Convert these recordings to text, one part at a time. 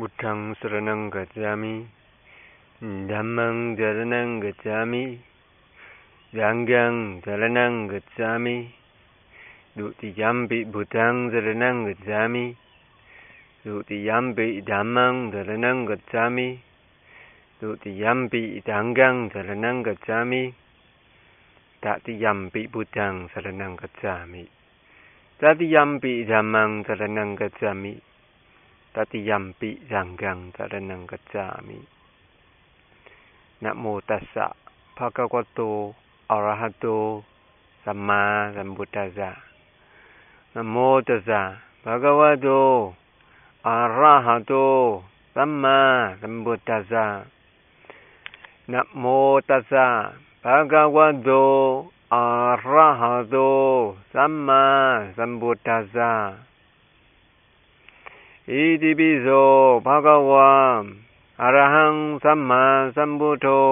Budang serenang gacami Damang jalanang gacami Yanggang jalanang gacami Duti jambi budang serenang gacami Duti jambi damang jalanang gacami Duti jambi danggang jalanang gacami Dati jambi budang sereneng gacami Dati jambi damang jalanang gacami saranang gacchami Tatiyampi Sanghang Saranang Gacchami. Nam Mô Tassa Bhagavato Arahato Samma Sambuddhassa Nam Mô Tassa Bhagavato Arahato Samma Sambuddhassa Nam Mô Tassa Bhagavato Arahato Samma Sambuddhassa ဣတိပိဇောဘဂဝံအရဟံသမ္မာသမ္ဗုဒ္ဓော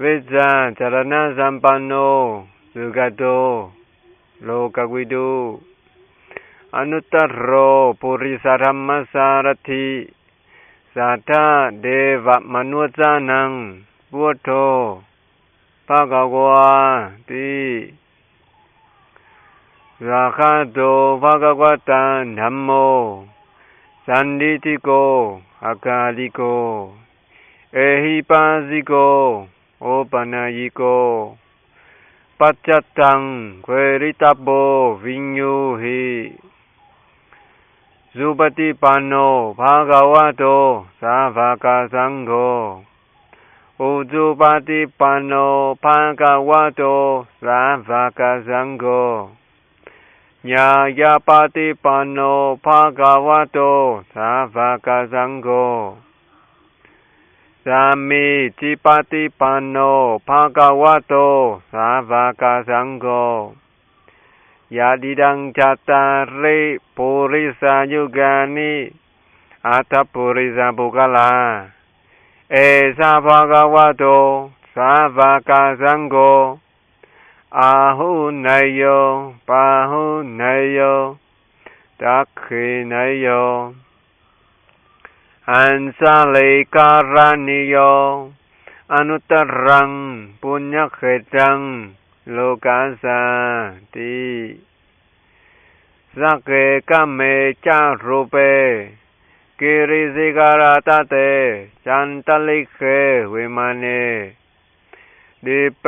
ဝိဇ္ဇာဇရဏသမ္ပန္နောသုဂတောလောကဝိတုအနုတ္တရောပုရိသဓမ္မစာရတိသာထဒေဝမနုဇာနံဘုဒ္ဓောဘဂဝါတိရာခ Sanditiko, Akariko, Ehipaziko, Opanayiko, Pachatang, Queritabo, Vinyuhi, Zupatipano, Bhagavato, Savaka Sangho, Uzupatipano, Bhagavato, Savaka Sangho, ญาญาปฏิปันโนภะควโต สาวกสังโฆสามีจิปฏิปันโนภะควโต สาวกสังโฆยาดิดังจัตตาริปุริสายุกานิอัตปุริสาบุกลา เอสาภาควโต สาวกสังโฆ อาหูนายโยปาหูนายโยดักขินายโยอันซาลิกาลานิโยอนุตรังปุญญเขตังโลกาสาติสักเกกัมเมจารูเปกิริสิการาตเตจันตลิกเขวิมานี ดิเป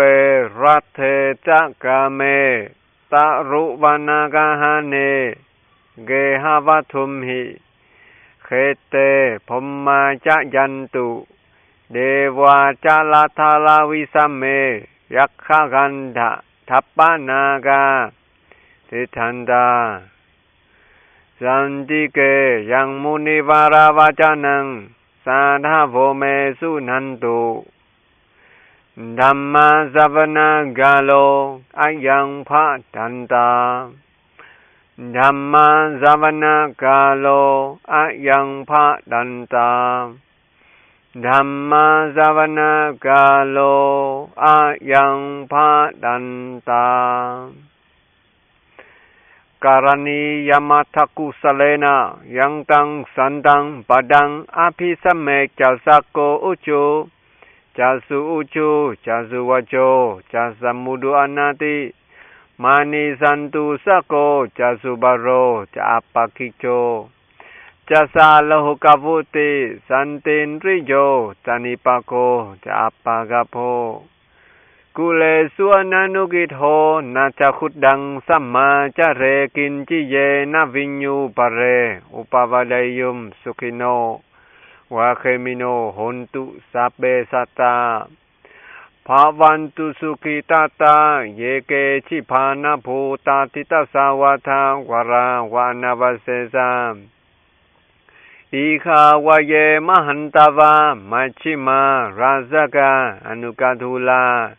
รัตเทจักาเมตารุวานากาหาเน เกหาวัตุมหิเคเตพมมาจะยันตุ เดวาจาลาทาลาวิสัมเม ยักขกันดะทัปปานากาทิทันดาสันติเกยังมุนิวาราวาจานัง สาธาโภเมสุนันตุ ဓမ္မသဗ္ဗနာဂလောအယံဖတန္တာဓမ္မသဗ္ဗနာဂလောအယံဖတန္တာဓမ္မသဗ္ဗနာဂလောအယံဖတန္တာการณียมัทกุสเลนะยังตังสันตังปดังอภิสเมจัสโกอุจู จาสุอุจูจาสุวโจจาสมุดุอนาติมานิสันตุสโกจาสุบารโรจาปากิโจจาสาลหุกาวุติสันตินริโยจานิปโกจาปากาโพกุเลสุอนานุกิโทนาจาขุดดังสัมมาจาเรกินจิเยนาวิญญูปะเร อุปาวาดยุมสุขิโน wahe mino hontu sape sata. Pavantu suki tata yeke chipana puta tita sawata wara wana vasesa. Iha waye mahantava machima razaka anukadhula.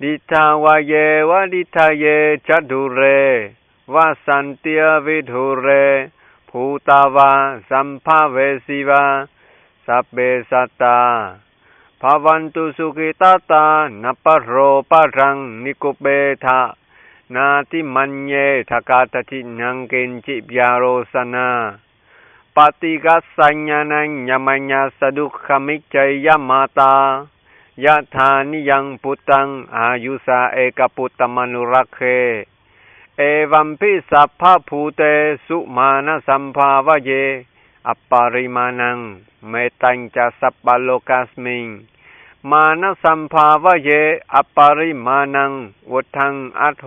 Dita waye wadita ye chadure vasantia vidhure putava sampavesiva. siva. สัพเบสัตตาภาวันตุสุขิตาตานัปโรปารังนิโกเบทะนาทิมัญเยทกาตจินังเกนจิปยาโรสนาปฏิกัสสัญญาณัญมัญญาสดุขมิจัยยมาตายะธานิยังปุตังอายุสาเอกปุตตมนุรักเขเอวัมพิสัพพภูเตสุมาณสัมภาวะเย อปาริมาณัง เมตังจะสัปปโลกัสมิง มานสัมภาวะเยอปาริมาณังวุทังอัตโท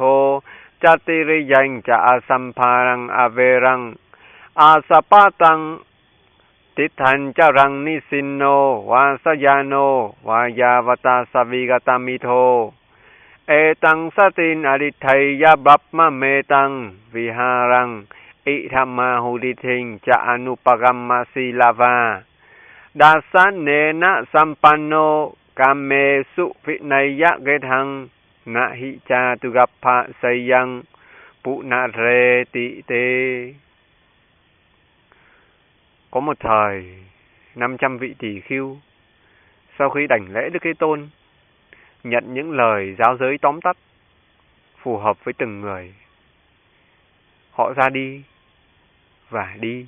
จติริยังจะอาสัมภารังอเวรัง อาสปาตัง ติทันจรังนิสินโน วาสยาโน วายาวตาสวิกตามิโท เอตังสตินอริไทยยบัพมะเมตัง วิหารัง เกนจิปยาโรสนา Apatigasanyanang nyamanya sadukhamicayamata Yathani yang putang ayusa eka putamanurake Evampi sapha pute sumana sampavaye Apparimanang metancha sappalokasming Mana sampavaye apparimanang Vuthang atho chatiriyang cha asamparang averang Asapatang Tithan cha rang nisino Vasayano Vayavata savigatamito Etang satin adithaya bapma metang Viharang Ithamma huditing cha anupagamma silava Dasanena sampanno Kame su vitnaya gethang Nahi cha tugapha sayang Puna re tị tê Có một thời 500 vị tỷ khiêu sau khi đảnh lễ Đức Thế Tôn nhận những lời giáo giới tóm tắt phù hợp với từng người. Họ ra đi và đi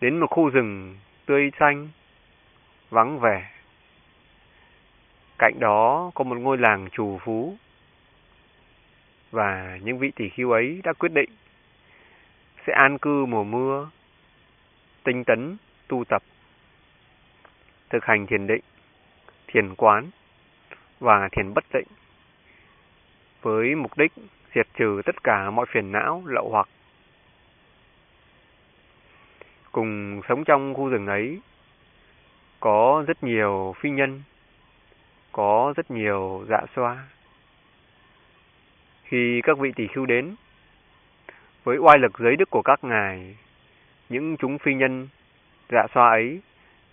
đến một khu rừng tươi xanh, vắng vẻ. Cạnh đó có một ngôi làng trù phú và những vị tỷ khiêu ấy đã quyết định sẽ an cư mùa mưa, tinh tấn, tu tập, thực hành thiền định, thiền quán và thiền bất định với mục đích diệt trừ tất cả mọi phiền não, lậu hoặc cùng sống trong khu rừng ấy có rất nhiều phi nhân có rất nhiều dạ xoa khi các vị tỷ khưu đến với oai lực giới đức của các ngài những chúng phi nhân dạ xoa ấy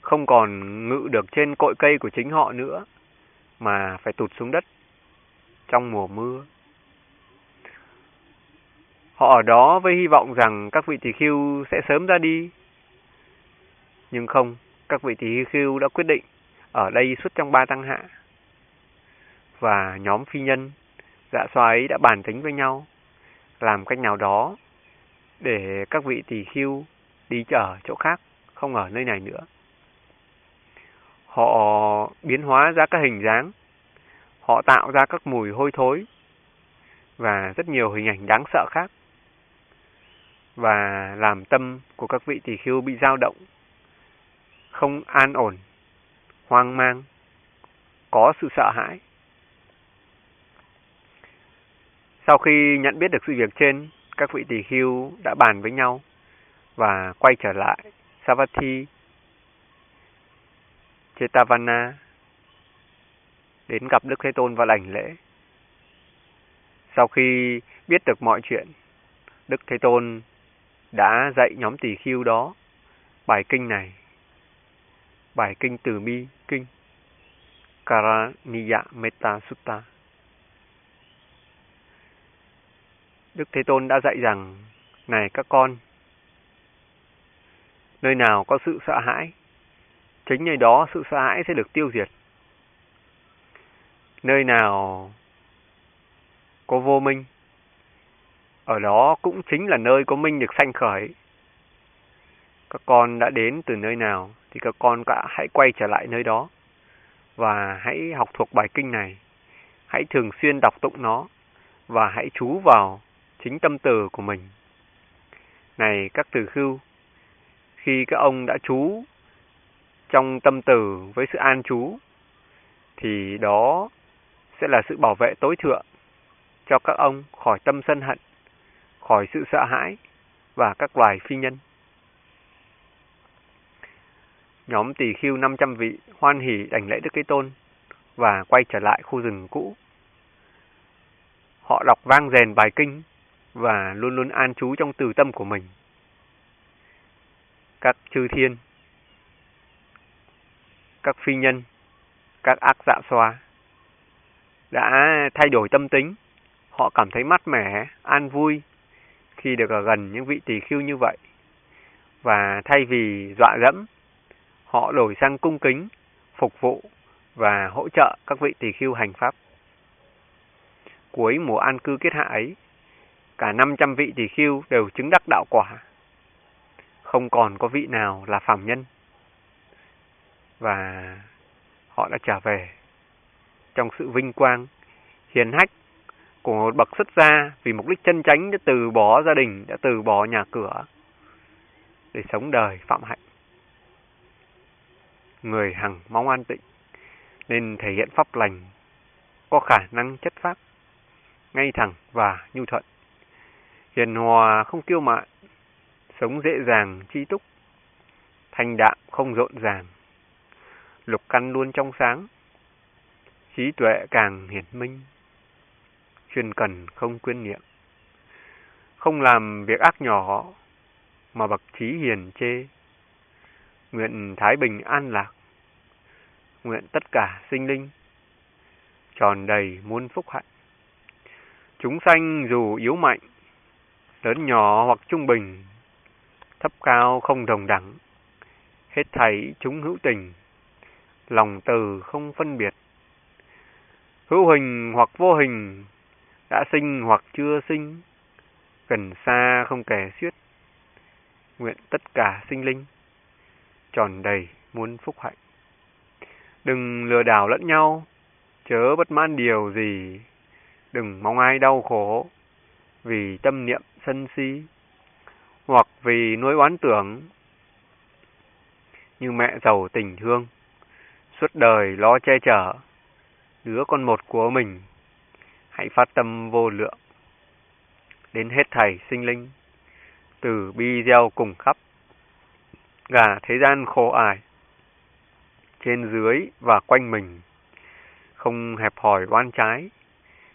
không còn ngự được trên cội cây của chính họ nữa, mà phải tụt xuống đất trong mùa mưa. Họ ở đó với hy vọng rằng các vị tỷ khưu sẽ sớm ra đi. Nhưng không, các vị tỷ khưu đã quyết định ở đây suốt trong ba tăng hạ. Và nhóm phi nhân, dạ xoa ấy đã bàn tính với nhau, làm cách nào đó để các vị tỷ khưu đi chở chỗ khác, không ở nơi này nữa. Họ biến hóa ra các hình dáng, họ tạo ra các mùi hôi thối và rất nhiều hình ảnh đáng sợ khác và làm tâm của các vị tỷ khưu bị dao động, không an ổn, hoang mang, có sự sợ hãi. Sau khi nhận biết được sự việc trên, các vị tỷ khưu đã bàn với nhau và quay trở lại Savatthi Chetavana đến gặp Đức Thế Tôn và lành lễ. Sau khi biết được mọi chuyện, Đức Thế Tôn đã dạy nhóm tỷ khiêu đó bài kinh này. Bài kinh Từ Mi kinh Karaniya Metta Sutta. Đức Thế Tôn đã dạy rằng, này các con, Nơi nào có sự sợ hãi, chính nơi đó sự sợ hãi sẽ được tiêu diệt. Nơi nào có vô minh, ở đó cũng chính là nơi có minh được sanh khởi. Các con đã đến từ nơi nào thì các con cả hãy quay trở lại nơi đó và hãy học thuộc bài kinh này. Hãy thường xuyên đọc tụng nó và hãy chú vào chính tâm từ của mình. Này các từ khưu, khi các ông đã chú trong tâm từ với sự an trú thì đó sẽ là sự bảo vệ tối thượng cho các ông khỏi tâm sân hận, khỏi sự sợ hãi và các loài phi nhân. Nhóm tỳ khiêu 500 vị hoan hỉ đảnh lễ Đức Thế Tôn và quay trở lại khu rừng cũ. Họ đọc vang rèn bài kinh và luôn luôn an trú trong từ tâm của mình các chư thiên, các phi nhân, các ác dạ xoa đã thay đổi tâm tính. Họ cảm thấy mát mẻ, an vui khi được ở gần những vị tỳ khiêu như vậy. Và thay vì dọa dẫm, họ đổi sang cung kính, phục vụ và hỗ trợ các vị tỳ khưu hành pháp. Cuối mùa an cư kết hạ ấy, cả 500 vị tỳ khưu đều chứng đắc đạo quả không còn có vị nào là phàm nhân. Và họ đã trở về trong sự vinh quang, hiền hách của một bậc xuất gia vì mục đích chân chánh đã từ bỏ gia đình, đã từ bỏ nhà cửa để sống đời phạm hạnh. Người hằng mong an tịnh nên thể hiện pháp lành có khả năng chất pháp ngay thẳng và nhu thuận. Hiền hòa không kiêu mạn, sống dễ dàng chi túc, thanh đạm không rộn ràng, lục căn luôn trong sáng, trí tuệ càng hiển minh, chuyên cần không quyên niệm, không làm việc ác nhỏ mà bậc trí hiền chê, nguyện thái bình an lạc, nguyện tất cả sinh linh tròn đầy muôn phúc hạnh. Chúng sanh dù yếu mạnh, lớn nhỏ hoặc trung bình, thấp cao không đồng đẳng, hết thảy chúng hữu tình, lòng từ không phân biệt. Hữu hình hoặc vô hình, đã sinh hoặc chưa sinh, gần xa không kể xiết. Nguyện tất cả sinh linh, tròn đầy muôn phúc hạnh. Đừng lừa đảo lẫn nhau, chớ bất mãn điều gì, đừng mong ai đau khổ, vì tâm niệm sân si, hoặc vì nỗi oán tưởng, như mẹ giàu tình thương, suốt đời lo che chở, đứa con một của mình, hãy phát tâm vô lượng, đến hết thảy sinh linh, từ bi gieo cùng khắp, gà thế gian khổ ải, trên dưới và quanh mình không hẹp hòi oan trái,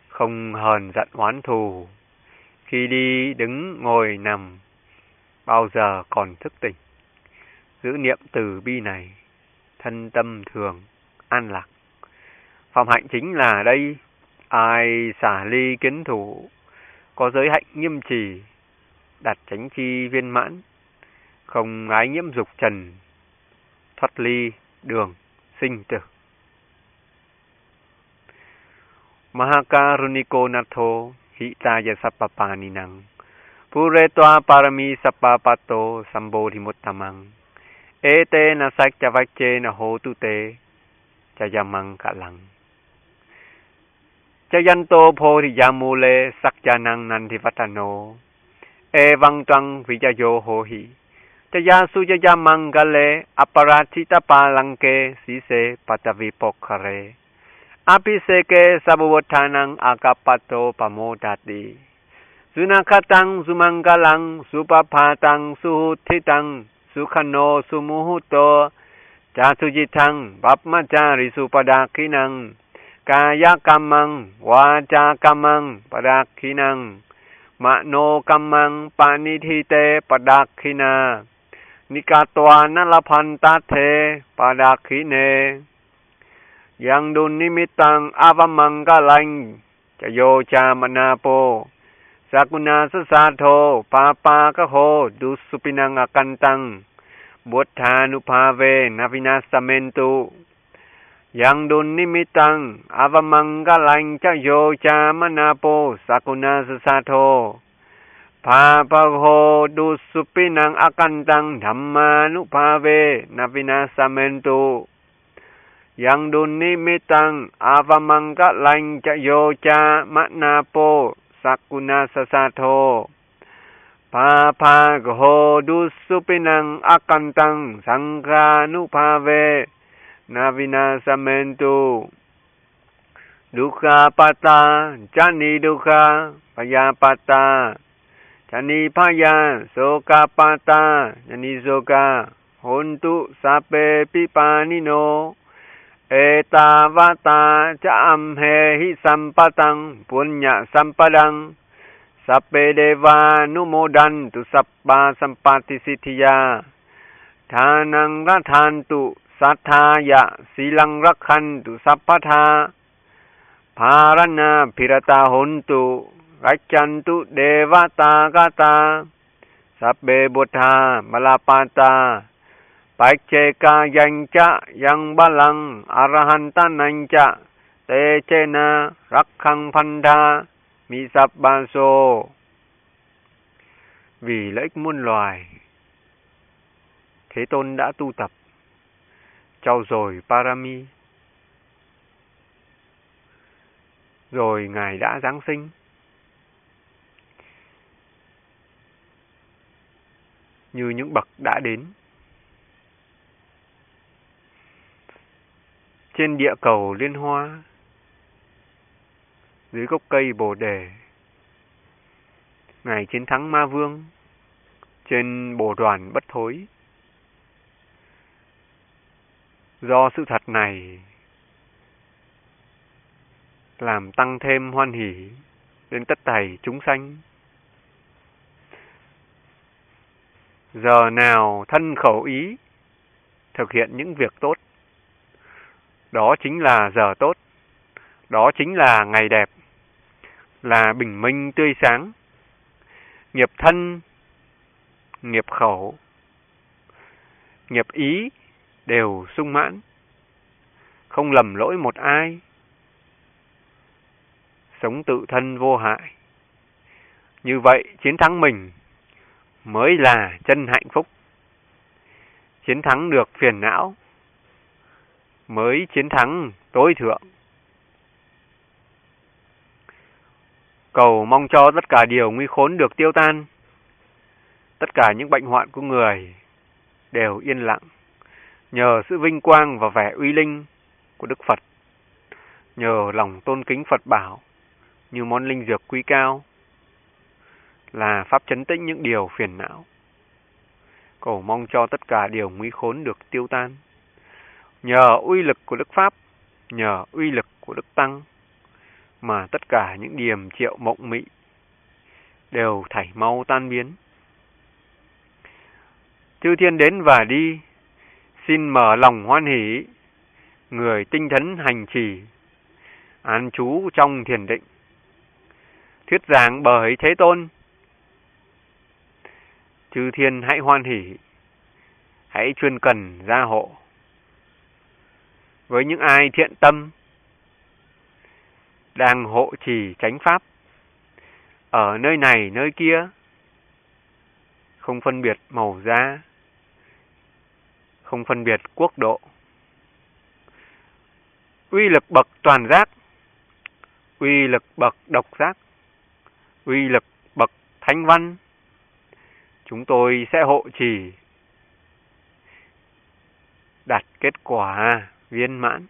không hờn giận oán thù. Khi đi, đứng, ngồi, nằm, bao giờ còn thức tỉnh. Giữ niệm từ bi này, thân tâm thường, an lạc. Phạm hạnh chính là đây, ai xả ly kiến thủ, có giới hạnh nghiêm trì, đặt chánh chi viên mãn, không ái nhiễm dục trần, thoát ly đường sinh tử. Mahakaruniko natho hitaya sappapaninang. Puretva parami sappapato sambodhimuttamang. Ete na sakchavache na hotu te chayamang kalang. Chayanto bodhiyamule sakyanang nandivatano. Evang tvang vijayo hohi. จยาสุยยามังกะเลอปราชิตปาลังเกสิเสปัตวิปกคเรอภิเสกสัพวทานังอากัปโตปโมดัติสุนักตังสุมังกลังสุปภาตังสุหุทิตังสุขโนสุมุหุโตจาสุจิตังบัพมจาริสุปดาคินัง กายกรรมัง วาจากรรมังปดาคินังมโนกรรมังปานิทิเตปดาคินา นิกาตวานลพันตาเทปาดาคีเน ยังดุนิมิตังอาวมังกาลังจะโยจามนาโปสักุณาสสาโทปาปากะโหดุสุปินังอกันตังบุทานุภาเวนาวินาสเมนตุยังดุนนิมิตังอาวมังกาลังจะโยจามนาโปสักุณาสสาโท พาปโหดุสุปินังอากันตังธรรมานุภาเวนาปินาสเมนตุยังดุนิมิตัง อาวมังกะลังจะโยจามะนาโป สักกุณาสสะโทปาภาโหดุสุปินังอากันตัง สังฆานุภาเว นาวินาสเมนตุดุขาปตาจันนิดุขาปยาปตา ชนีพยาโสกาปาตาชนีโสกาหุนตุสาเปปิปานิโน เอตาวาตาจะอัมเหหิสัมปตังปุญญาสัมปดังสัพเปเดวานุโมดันตุสัปปาสัมปติสิทธิยาทานังรัทานตุสัทธายะสีลังรักขันตุสัพพทาภารณาพิรตาหุนตุ rachantu devata gata sabbe buddha malapata Pacceka yancha yang balang arahanta nancha te chena rakhang phanda mi sabbaso vì lợi ích muôn loài Thế Tôn đã tu tập, trau dồi Parami, rồi Ngài đã Giáng sinh. Như những bậc đã đến. Trên địa cầu liên hoa, dưới gốc cây bồ đề, Ngài chiến thắng ma vương, trên bồ đoàn bất thối. Do sự thật này làm tăng thêm hoan hỷ đến tất thảy chúng sanh. Giờ nào thân khẩu ý thực hiện những việc tốt, đó chính là giờ tốt, đó chính là ngày đẹp, là bình minh tươi sáng. Nghiệp thân, nghiệp khẩu, nghiệp ý đều sung mãn, không lầm lỗi một ai, sống tự thân vô hại. Như vậy, chiến thắng mình mới là chân hạnh phúc. Chiến thắng được phiền não mới chiến thắng tối thượng. Cầu mong cho tất cả điều nguy khốn được tiêu tan. Tất cả những bệnh hoạn của người đều yên lặng nhờ sự vinh quang và vẻ uy linh của Đức Phật, nhờ lòng tôn kính Phật bảo như món linh dược quý cao, là pháp chấn tĩnh những điều phiền não. Cầu mong cho tất cả điều nguy khốn được tiêu tan. Nhờ uy lực của Đức Pháp, nhờ uy lực của Đức Tăng, mà tất cả những điềm triệu mộng mị đều thảy mau tan biến. Chư thiên đến và đi, xin mở lòng hoan hỷ, người tinh thần hành trì, an trú trong thiền định. Thuyết giảng bởi Thế Tôn, chư thiên hãy hoan hỷ, hãy chuyên cần gia hộ. Với những ai thiện tâm, đang hộ trì chánh pháp, ở nơi này nơi kia, không phân biệt màu da, không phân biệt quốc độ. Uy lực bậc toàn giác, uy lực bậc độc giác, uy lực bậc thánh văn, chúng tôi sẽ hộ trì đạt kết quả viên mãn.